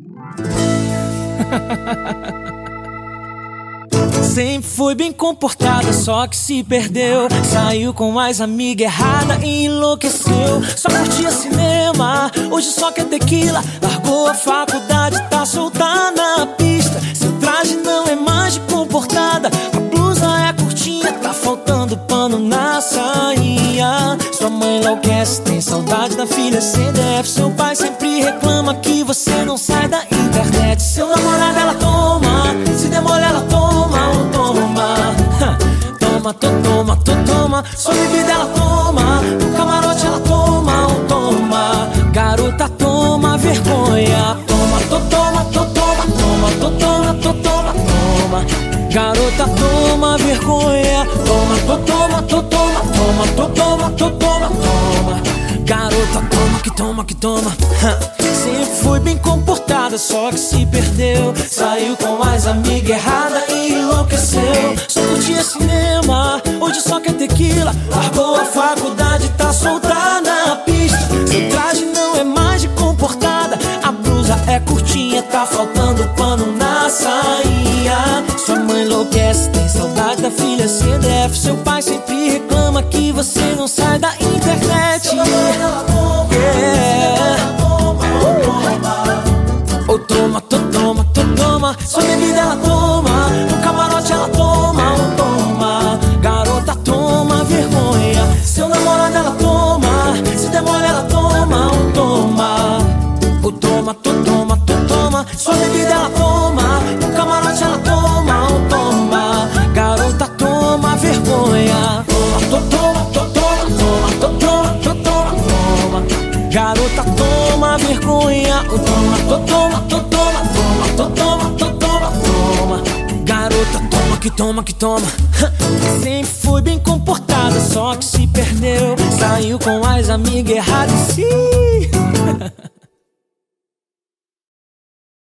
Sempre foi bem comportada, só que se perdeu. Saiu com mais amiga errada e enlouqueceu. Só curtia cinema, hoje só quer tequila. Largou a faculdade, tá solta na pista. Seu traje não é mais de comportada. A blusa é curtinha, tá faltando pano na sainha. Sua mãe enlouquece, tem saudade da filha CDF. Seu pai sempre reclama que você não sai da internet. Seu namorado ela toma, se demora ela toma, ou toma. Toma, to, toma, to, toma. Sua bebida ela toma, no camarote ela toma, ou toma. Garota toma vergonha, toma, to, toma, to, toma, toma, to, toma, to, toma, toma. Garota toma vergonha, Garota toma que toma que toma. Sempre foi bem comportada, só que se perdeu. Saiu com mais amiga errada e enlouqueceu. Só curtia cinema, hoje só quer tequila. Largou a faculdade, tá solta na pista. Seu traje não é mais de comportada. A blusa é curtinha, tá faltando pano na saia. Sua mãe enlouquece, tem saudade da filha CDF. Seu pai sempre internet. Yeah. Ou toma, to, toma, to, toma. Sua bebida ela toma, no camarote ela toma, ou toma. Garota toma vergonha. Seu namorado ela toma, se demora ela toma, ou toma. Ou toma, to, toma, to, toma. Sua bebida ela toma, Garota toma vergonha. Ou toma, to, toma, to, toma, toma, to, toma, to, toma, toma. Garota toma que toma que toma. Sempre foi bem comportada, só que se perdeu. Saiu com as amigas erradas e